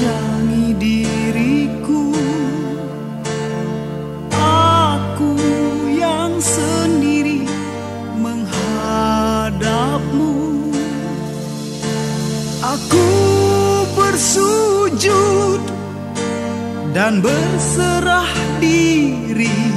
memanjangi diriku. Aku yang sendiri menghadapmu. Aku bersujud dan berserah diri.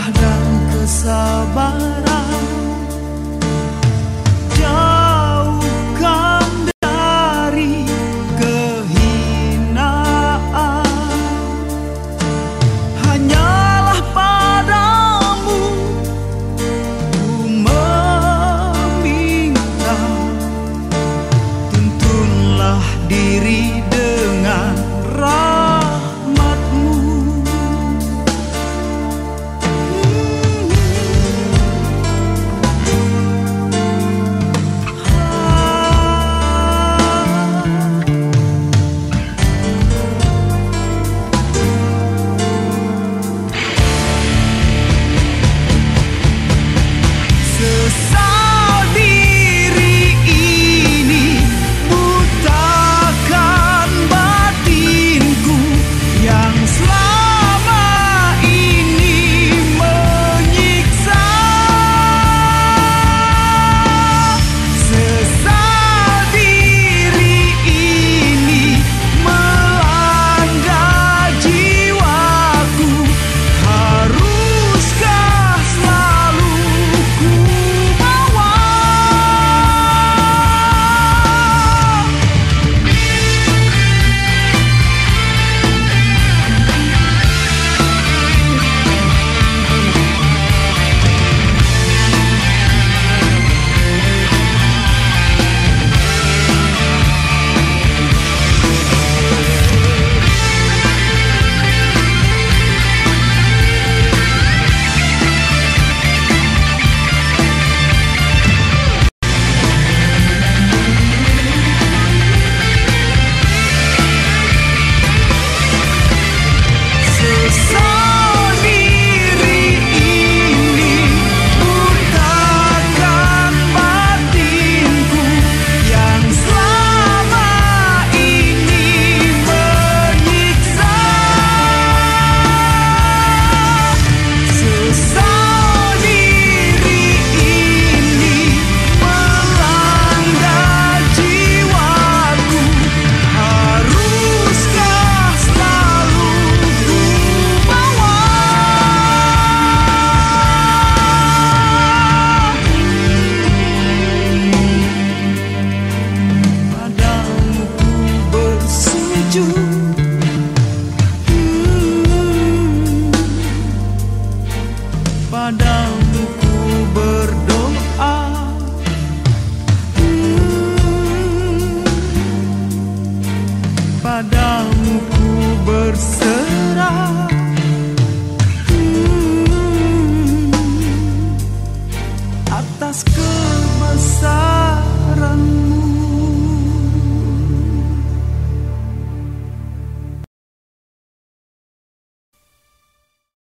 anugerah dan kesabaran. Jauhkan dari kehinaan. Hanyalah padamu ku meminta. Tuntunlah diri